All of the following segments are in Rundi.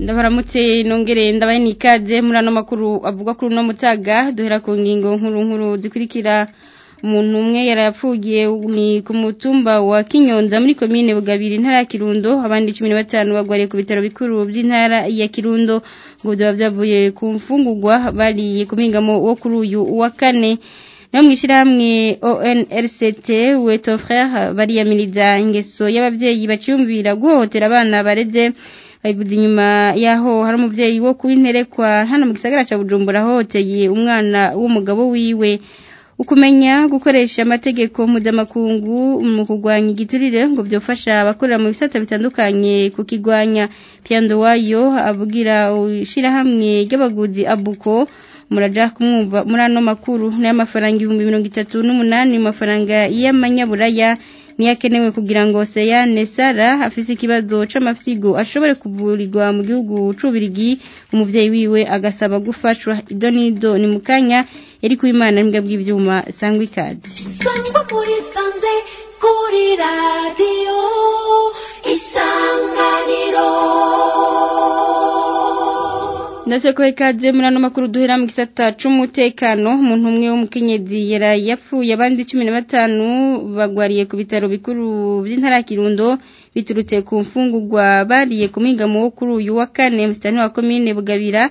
ndabaramutse nongere ndabaye n'ikaze muri ano makuru avuga kuri uno mutaga duhera ku ngingo nkuru nkuru zikurikira umuntu umwe yarapfugiye ni ku mutumba wa Kinyonza muri komine Bugabiri ntara ya Kirundo abandi batanu bagwariye ku bitaro bikuru by'intara ya Kirundo ngo byavuye ku mfungurwa bariye kumingamo wo kuri uyu wa kane no mwishirahamwe ONRCT we ton bariyamiriza ingeso y'abavyeyi baciyumvira guhotera abana bareze bayivuze inyuma yaho hari umubyeyi wo ku interekwa hano mu gisagara cya bujumbura ahohoteye umwana w'umugabo wiwe ukumenya gukoresha amategeko mpuzamakungu mu kugwanya igiturire ngo byofasha abakorera mu bisata bitandukanye kukigwanya piando wayo abwira ishyirahamwe ry'abaguzi abuko muraja kumwumva muri makuru n'ay'amafaranga ibihumbi mirongo itatu n'umunani mu mafaranga y'amanyaburaya ntiyakenewe kugira ngo Seyane Sara afise ikibazo c'amafyigo ashobore kuvurirwa mu gihugu c'ubirigi umuvyeyi wiwe agasaba gufashwa ido nido ni mukanya yari kuimana n'imbwa bw'ivyuma sangwa ikaze sangwa muri sanze kuri radio isanganiro ndetse ko ikaze muri ano makuru duhera mu gisata cy'umutekano umuntu umwe w'umukenyezi yari yapfuye abandi cumi na batanu bagwariye ku bitaro bikuru by'intara ya kirundo biturutse ku mfungugwa bariye ku mu wo kuri uyu wa kane musitani wa komine bugabira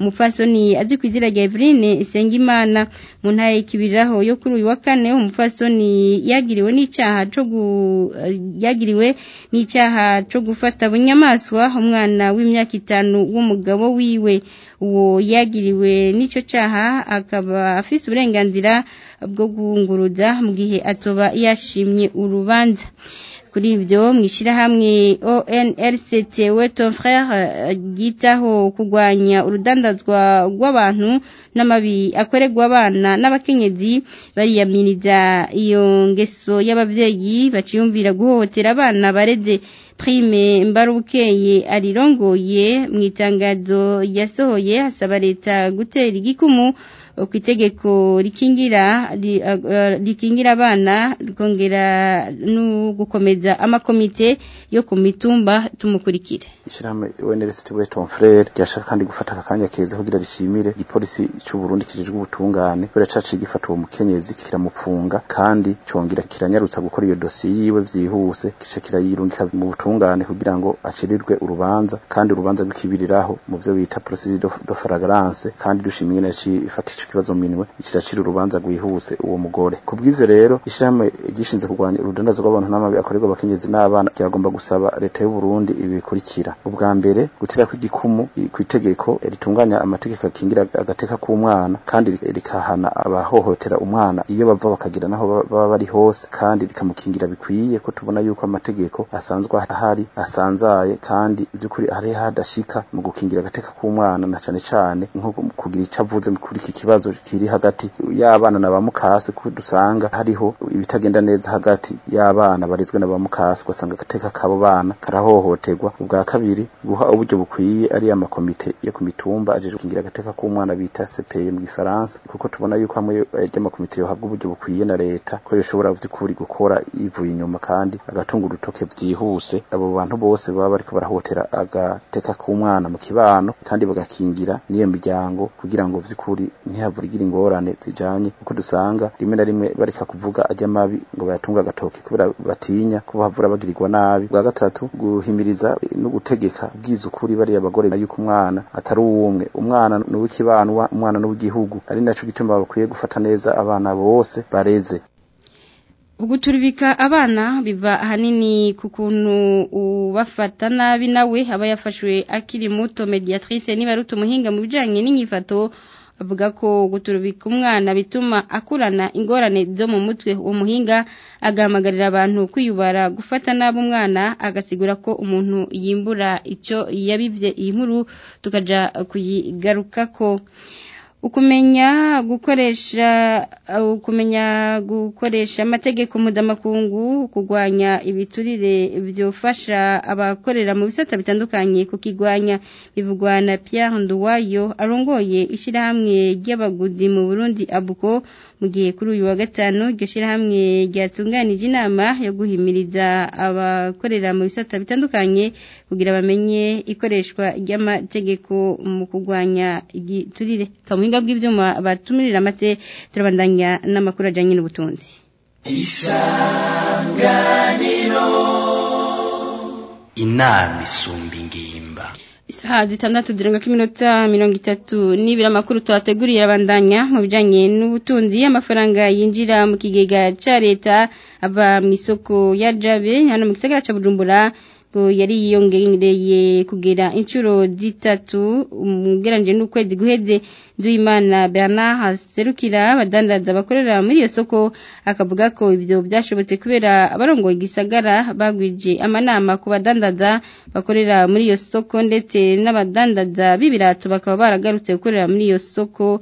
umufasoni azwi ku izina rya Eveline Isengimana mu ntara y'ikibiraho yo kuri uyu wa kane umufasoni yagiriwe n'icyaha cyo yagiriwe n'icyaha cyo gufata bunyamaswa umwana w'imyaka itanu w'umugabo wiwe uwo yagiriwe n'icyo cyaha akaba afise uburenganzira bwo guhunguruza mu gihe atoba yashimye urubanza kuri ibyo mu ishyirahamwe ONLCT Weton Frere ryitaho eh, kugwanya urudandazwa rw'abantu n'amabi akorerwa abana n'abakenyezi bariyamiriza iyo ngeso y'ababyeyi baciyumvira guhohotera abana bareze prime mbarukeye arirongoye mu itangazo yasohoye asaba leta gutera igikumu ku itegeko rikingira rikingira uh, uh, abana rikongera no gukomeza amakomite yo ku mitumba tumukurikire ishyirahamwe university weton frere ryashaka kandi gufata aka keza kugira rishimire igipolisi cy'u Burundi kijejwe ubutungane biracaciye gifata uwo mukenyezi kiramupfunga kandi cyongera kiranyarutsa gukora iyo dosiye yiwe byihuse kice kirayirungika mu butungane kugira ngo acirirwe urubanza kandi urubanza rw'ikibiriraho mu byo bita procédure de flagrance kandi dushimye na cifaticho bazominwe ikiracira urubanza rwihuse uwo mugore kubw'ivyo rero ishirahamwe ryishinze kurwanya urudandazwa rw'abantu n'amabi akorerwa abakenyezi n'abana ryagomba gusaba leta y'u Burundi ibikurikira ubwa mbere gutirako igikumu itegeko ritunganya amategeko akingira agateka k'umwana kandi rikahana abahohotera umwana iyo bava bakagira naho baba bari hose kandi rikamukingira bikwiye ko tubona yuko amategeko asanzwe ahari asanzaye kandi vy'ukuri hari hadashika mu gukingira agateka k'umwana na cyane cyane nko kugira ico avuze kuri iki kibazo ikibazo kiri hagati y'abana na ba mukase kuko dusanga hariho ibitagenda neza hagati y'abana barizwe na ba mukase ugasanga agateka kabo bana karahohoterwa ubwa kabiri guha uburyo bukwiye ari amakomite yo ku mitumba ajeje gukingira agateka k'umwana bita sepeye mu Gifaransa kuko tubona yuko hamwe y'amakomite yohabwa uburyo bukwiye na leta ko yoshobora by'ukuri gukora ivuye inyuma kandi agatunga urutoke byihuse abo bantu bose baba bariko barahotera agateka k'umwana mu kibano kandi bagakingira n'iyo miryango kugira ngo by'ukuri ntiha havugira ingorane zijanye kuko dusanga rimwe na rimwe bareka kuvuga ajya mabi ngo bayatunga agatoki kubera batinya ko bavura bagirirwa nabi bwa gatatu guhimiriza no gutegeka bwiza ukuri bariya bagore yuko umwana atari uwumwe umwana ni uw'ikibanwa umwana ni uw'igihugu ari naco gituma bakwiye gufata neza abana bose bareze uguturibika abana biva ahanini ku kuntu ubafata nabi nawe aba yafashwe akiri muto mediatrice niba ari umuhinga mu bijyanye n'inyifato avuga ko guturubika umwana bituma akurana ingorane zo mu mutwe uwo agamagarira abantu kwiyubara gufata nabi umwana agasigura ko umuntu yimbura icyo yabibye iyi nkuru tukajya kuyigaruka ko ukumenya gukoresha uh, ukumenya gukoresha amategeko mpuzamakungu kurwanya ibiturire byofasha abakorera mu bisata bitandukanye kukigwanya bivugwa na Pierre Nduwayo arongoye ishyirahamwe ry'abagudi mu Burundi abuko mu gihe kuri uyu wa gatanu iryo shyirahamwe ryatunganije inama yo guhimiriza abakorera mu bisata bitandukanye kugira bamenye ikoreshwa ry'amategeko mu kurwanya igiturire kamuhinga bw'ibyuma batumirira amate turabandanya n'amakuru ajyanye n'ubutunzi isanganiro inama isumba ingimba Saa zitandatu zirenga iminota mirongo itatu n'ibiri amakuru tuhateguriye abandanya mu bijyanye n'ubutunzi amafaranga yinjira mu kigega cya leta ava mu ya jabe hano mu gisagara cya bujumbura yari yiyongereye kugera inshuro zitatu umugeranje n'ukwezi guheze Nzuyimana Bernard haserukira abadandaza bakorera muri iyo soko akavuga ko ibyo byashobotse kubera abarongo igisagara bagwije amanama ku badandaza bakorera muri iyo soko ndetse n'abadandaza b'ibirato bakaba baragarutse gukorera muri iyo soko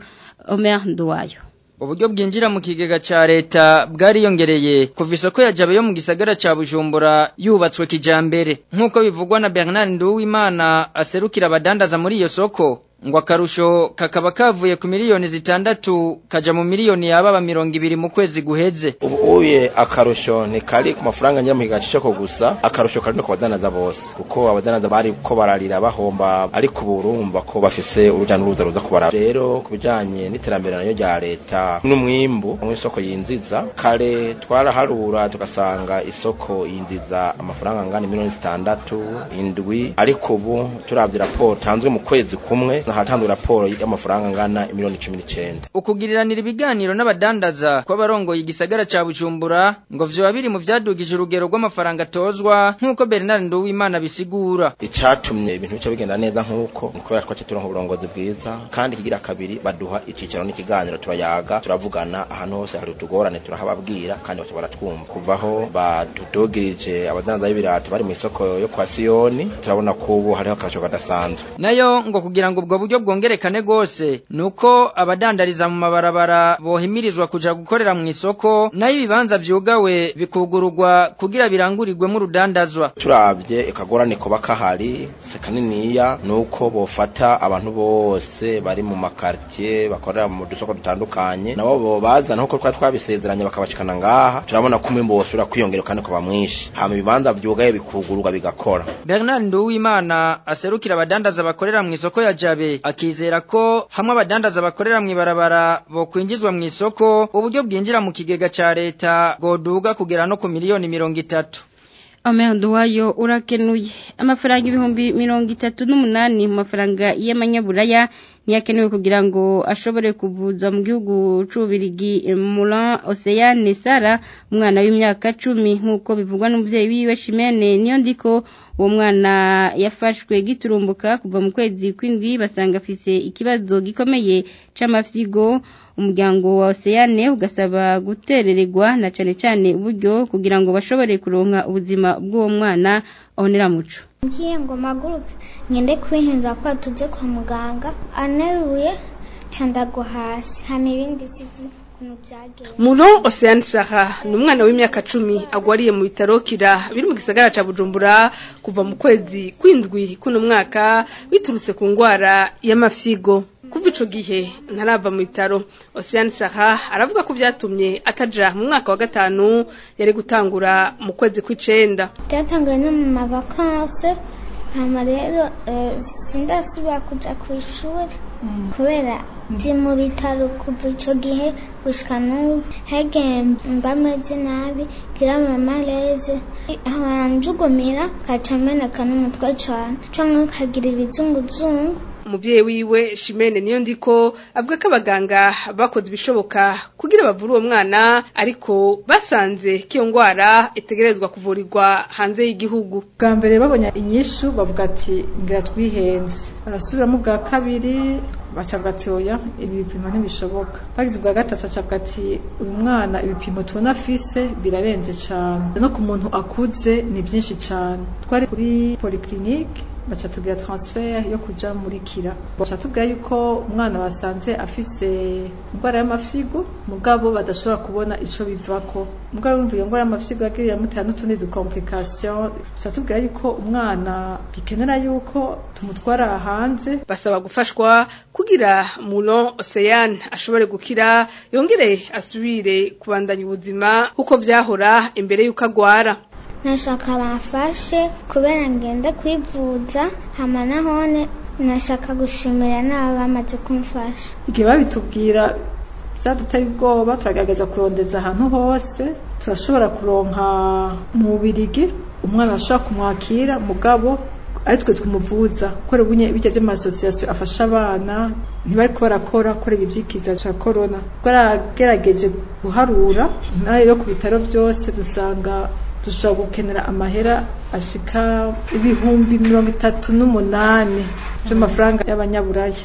Omer Nduwayo uburyo bwinjira mu kigega cya leta bwariyongereye kuva isoko ya jabe yo mu gisagara cya bujumbura yubatswe kijambere nk'uko bivugwa na bernard nduwimana aserukira abadandaza muri iyo soko ngo akarusho kakaba kavuye ku miliyoni zitandatu kajya mu miliyoni ya baba mirongo ibiri mu kwezi guheze ubu uye akarusho ni kari ku mafaranga njya mu higanjisho ko gusa akarusho kari no ku badanaza bose kuko abadanaza bari ko bararira bahomba ariko ubu urumva ko bafise urujya n'uruza ruza kubaraba rero ku bijyanye n'iterambere nayo rya leta n'umwimbu mu isoko yinziza kare twaraharura tugasanga isoko yinziza amafaranga angana miliyoni zitandatu indwi ariko ubu turabye raporo tanzwe mu kwezi kumwe hatangwa raporo y'amafaranga angana miliyoni 19 ukugiriranira ibiganiro n'abadandaza kw'abarongoye igisagara cya Bujumbura ngo vyo babiri mu vyadugije urugero rw'amafaranga tozwa nkuko Bernard Nduwimana bisigura icatumye ibintu bica bigenda neza nkuko niko yashwaje turonka uburongozi bwiza kandi kigira kabiri baduha icicaro n'ikiganiro turayaga turavugana ahantu hose hari utugorane turahababwira kandi bashobora twumva kuvaho badudogirije abadandaza y'ibirato bari mu isoko yo kwa Sioni turabona ko ubu hariho akacho kadasanzwe nayo ngo kugira ngo ubwo buryo bwongerekane rwose nuko uko abadandariza mu mabarabara bohimirizwa kujya gukorera mu isoko nayo ibibanza byugawe bikugururwa kugira birangurirwemo urudandazwa turabye akagorane kuba kahari si kaniniya ni bofata abantu bose bari mu makaritiye bakorera mu dusoko dutandukanye nabo bo bazana nk'uko twari twabisezeranye bakabacikana ngaha turabona ko umwembo wosubira kwiyongera kandi ukaba mwinshi hanyuma ibibanza byugaye bikugururwa bigakora bernard nduwimana aserukira abadandaza bakorera mu isoko ya jabe Mugabe akizera ko hamwe abadandaza bakorera mu ibarabara bo kwinjizwa mu isoko uburyo bwinjira mu kigega cya leta goduga kugera no ku miliyoni mirongo itatu Amehanduwayo urakenuye amafaranga ibihumbi mirongo itatu n'umunani mu mafaranga y'amanyaburaya ntiyakenewe kugira ngo ashobore kuvuza mu gihugu cy'ububirigi mulan Oceane Sara umwana w'imyaka cumi nk'uko bivugwa n'umubyeyi wiwe Shimene niyo ndiko uwo mwana yafashwe giturumbuka kuva mu kwezi kw'indwi basanga afise ikibazo gikomeye c'amafyigo umuryango wa Oceane ugasaba gutereregwa na cane cane uburyo kugira ngo bashobore kuronka ubuzima bw'uwo mwana onera muco ngiye ngo group ngende kwihindura ko tuze kwa muganga aneruye nca ndagwa hasi hama ibindi sigiye Muno Oceane ni umwana w'imyaka cumi agwariye mu bitaro kira biri mu gisagara cya Bujumbura kuva mu kwezi kw'indwi kuno mwaka biturutse ku ndwara y'amafyigo kuva ico gihe ntarava mu bitaro Oceane Sara aravuga ko byatumye ataja mu mwaka wa gatanu yari gutangura mu kwezi kw'icenda byatanguye no mu mavakanse hama rero eh, sindasubira kuja ku kubera nzi mu bitaro kuva icyo gihe gusya n'ubu hagiye mba meze nabi ngira mama reze aranjugumira akaca ameneka n'umutwe cyane cyangwa akagira ibizunguzungu umubyeyi wiwe Shimene niyo ndiko avuga ko abaganga bakoze ibishoboka kugira bavure uwo mwana ariko basanze ko iyo ndwara itegerezwa kuvurirwa hanze y'igihugu bwa mbere babonye inyishu bavuga ati ngira twihenze barasubiramo bwa kabiri bacabwa ati oya ibi bipimo ntibishoboka bagize ubwa gatatu bacabwa ati uyu mwana ibipimo tubona afise birarenze cyane no ku muntu akuze ni byinshi cyane twari kuri polyclinique baca tubwira transfer yo kuja muri kira baca tubwira yuko umwana basanze afise indwara y'amafyigo mugabo badashobora kubona ico bivako mugabo urumva iyo ndwara y'amafyigo yagiye yamutera n'utundi dukomplikasiyo baca tubwira yuko umwana bikenera yuko tumutwara hanze basaba gufashwa kugira Moulin Océane ashobore gukira yongere asubire kubandanya ubuzima kuko byahora imbere yuko agwara ntashaka bafashe kubera ngenda kwivuza hama nahone nashaka gushimira n'aba bamaze kumfasha igihe babitubwira byaduteye ubwoba turagaragaza kurondeza ahantu hose turashobora kuronka mu bubirigi umwana arashobora kumwakira mugabo twe tumuvuza kubera ubunye bijya by'amasosiyasiyo afasha abana ntibari ko barakora kubera ibibyikiza cya korona bwaragerageje guharura nayo yo ku bitaro byose dusanga dushobora gukenera amahera ashika ibihumbi mirongo itatu n'umunani by'amafaranga y'abanyaburaya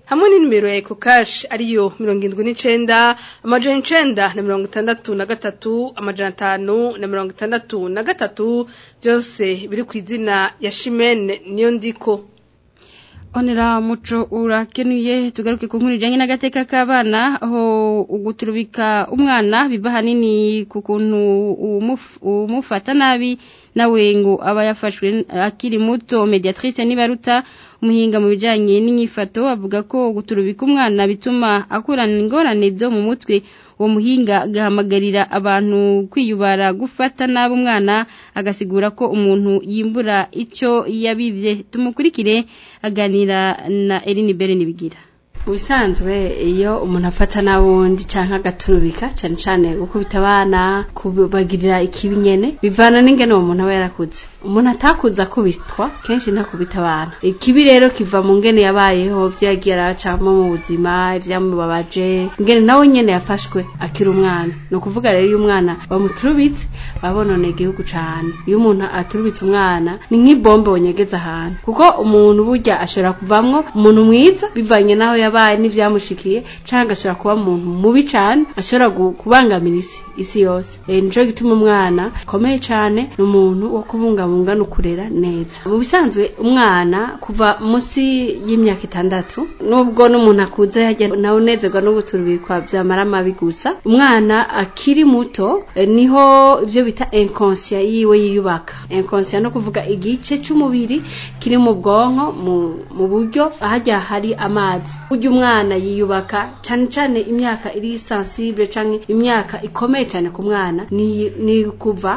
hamwe n'inimero ya eko kashi ariyo mirongo irindwi n'icyenda amajana icyenda na mirongo itandatu na gatatu amajana atanu na mirongo itandatu na gatatu byose biri ku izina ya shimene niyo ndiko onera muco urakenuye tugaruke ku nkuru ijyanye n'agateka k'abana aho guturubika umwana biba ahanini umufata nabi nawe ngo aba yafashwe akiri muto mediatrice nibaruta Muhinga mu bijyanye n'inyifato avuga ko guturubika umwana bituma akurana ingorane zo mu mutwe uwo muhinga agahamagarira abantu kwiyubara gufata nabi umwana agasigura ko umuntu yimbura icyo yabibye tumukurikire aganira na Eline Bere nibigira ubusanzwe iyo umuntu afata n'abundi cyangwa agaturubika cyane cyane gukubita abana kubagirira ikibi nyene bivana n'ingene uwo muntu aba yarakutse umuntu atakunze akubitwa kenshi ntakubita abana ikibi rero kiva mu ngene yabayeho ibyo yagiye aracamo mu buzima ibyamubabaje ingene nawe nyene yafashwe akiri umwana ni ukuvuga rero iyo umwana bamuturubitse babonone igihugu cyane iyo umuntu aturubitse umwana ni nk'ibombe wonyegeze ahantu kuko umuntu burya ashobora kuvamwo umuntu mwiza bivanye n'aho yabaye n'ivyamushikiye canke ashobora kuba muntu mubi cane ashobora kubangamira isi isi yose eh, nico gituma umwana akomeye cane ni umuntu wo kubungabunga no kurera neza mu bisanzwe umwana kuva munsi y'imyaka itandatu nubwo n'umuntu yajya yarya nawunezerwa n'ubuturubikwa vyamara mabi gusa umwana akiri muto eh, niho ibyo bita inconscient yiwe yiyubaka inconscient no kuvuga igice cy'umubiri kiri mu bwonko mu buryo harya hari amazi burya umwana yiyubaka cyane cyane imyaka iri sensible cyangwa imyaka ikomeye cyane ku mwana ni kuva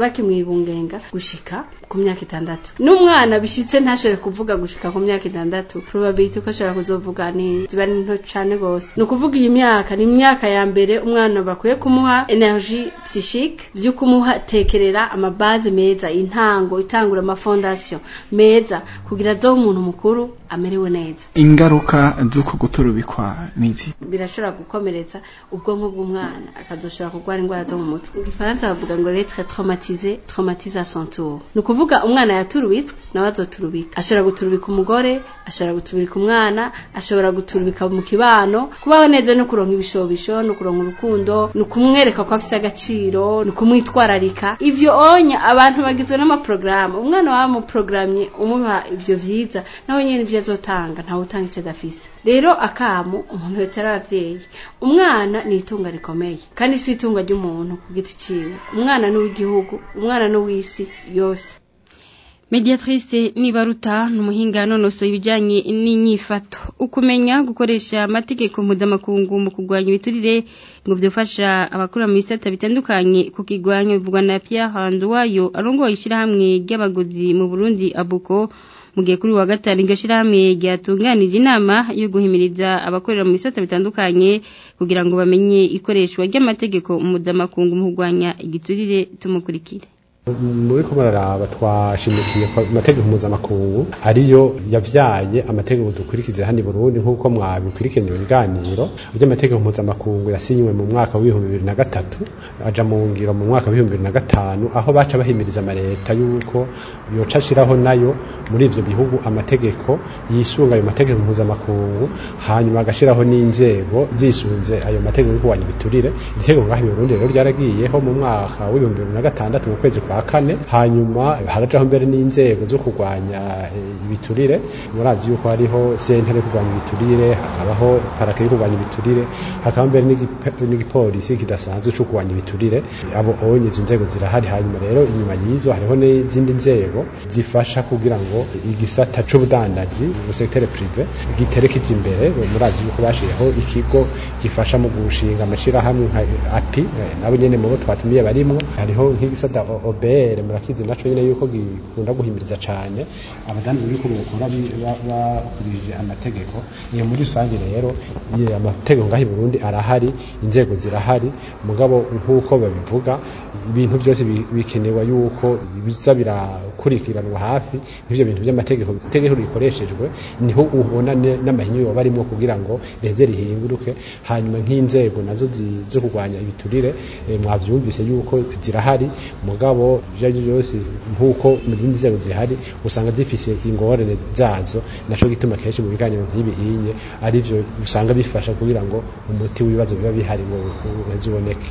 bakimwibungenga gushika ku myaka itandatu n'umwana bishyitse ntashobore kuvuga gushika ku myaka itandatu probability ko ashobora kuzovuga ni ziba ni nto cane gose ni ukuvuga iyi myaka ni imyaka ya mbere umwana bakwiye kumuha Energy psychique byo kumuha tekerera amabazi meza intango itangura amafondation meza kugira azobe umuntu mukuru amerewe neza ingaruka z'uko guturubikwa n'izi birashobora gukomeretsa ubwonko bw'umwana akazoshobora kurwara indwara zo mu mutwe mu gifaransa bavuga ngo lettre traumatize traumatise à son tour kuvuga umwana yaturubitswe nawe azoturubika ashobora guturubika umugore ashobora guturubika umwana ashobora guturubika mu kibano kubaho neza no kuronka ibishobisho no kuronka urukundo ni ukumwereka ko afite agaciro ni ukumwitwararika ibyo onya abantu bagizwe n'amaporogaramu umwana wamuporogaramu umuha ibyo byiza nawe nyine ibyo azotanga ntawe utanga icyo adafise rero akamu umuntu wese ababyeyi umwana ni itunga rikomeye kandi si itunga ry'umuntu ku giti cyiwe umwana ni uw'igihugu umwana ni uw'isi yose mediatrice nibaruta numuhinga nonoso ibijanye n'inyifato ukumenya gukoresha amategeko mpuzamakungu mu kurwanya ibiturire ngo byofasha abakora mu bisata bitandukanye kukigwanya bivugwa na Pierre Handuwayo arongoye ishyirahamwe ry'abagozi mu Burundi abuko mu gihe kuri wa gatanu iryo shyirahamwe ryatunganije inama yo guhimiriza abakorera mu bisata bitandukanye kugira ngo bamenye ikoreshwa ry'amategeko mpuzamakungu mu kurwanya igiturire tumukurikire muri ko muraraba twashimikiye amategeko mpuzamakungu ariyo yabyaye amategeko dukurikiza hano i Burundi nk'uko mwabikurikiranye ibiganiro amategeko mpuzamakungu yasinywe mu mwaka w'ibihumbi bibiri na gatatu ajya mu ngiro mu mwaka w'ibihumbi bibiri na gatanu aho baca bahimiriza amaleta yuko yoca ashiraho nayo muri ibyo bihugu amategeko yisunga ayo mategeko mpuzamakungu hanyuma agashyiraho n'inzego zisunze ayo mategeko yo kuwanya ibiturire itegeko ngaha i Burundi rero ryaragiyeho mu mwaka w'ibihumbi bibiri na gatandatu mu kwezi kwa kane hanyuma harajaho mbere n'inzego zo kurwanya eh, ibiturire murazi yuko hariho sentare yo kurwanya ibiturire hakabaho parake yo kurwanya ibiturire hakaba mbere n'igipolisi kidasanzwe cyo kurwanya ibiturire abo onye izo nzego zirahari hanyuma rero inyuma y'izo hariho n'izindi nzego zifasha kugira ngo igisata cy'ubudandaji mu sekiteri prive giterekeje imbere murazi yuko bashiyeho ikigo gifasha mu gushinga amashyirahamwe nka api eh, nabo nyene mu bo twatumiye barimo hariho nk'igisata BL murakizi naco nyine yuko gikunda guhimiriza cyane abadanzi biko bakora bakurije amategeko iyo muri rusange rero amategeko ngaho i Burundi arahari inzego zirahari mugabo nk'uko babivuga ibintu byose bikenewe yuko biza birakurikiranwa hafi nk'ibyo bintu by'amategeko itegeko rikoreshejwe niho ubona n'amahinyu yoba arimo kugira ngo reze rihinguruke hanyuma nk'inzego nazo zo kurwanya ibiturire eh, mwabyumvise yuko zirahari mugabo nabo ibyo ari byo byose nk'uko mu zindi nzego zihari usanga zifise ingorane zazo nacyo gituma kenshi mu biganiro nk'ibi ari byo usanga bifasha kugira ngo umuti w'ibibazo biba bihari ngo uheze uboneke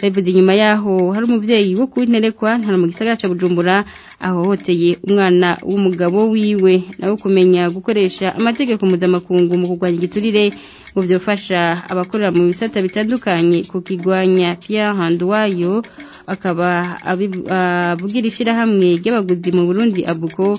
babivuze inyuma yaho hari umubyeyi wo kwinterekwa ntara mu gisagara cya Bujumbura ahohoteye umwana w'umugabo wiwe nawe kumenya gukoresha amategeko mpuzamakungu mu kurwanya igiturire ngo byofasha abakorera mu bisata bitandukanye kukigwanya Pierre Handuwayo akaba abugira ishyirahamwe ry'abaguzi mu Burundi abuko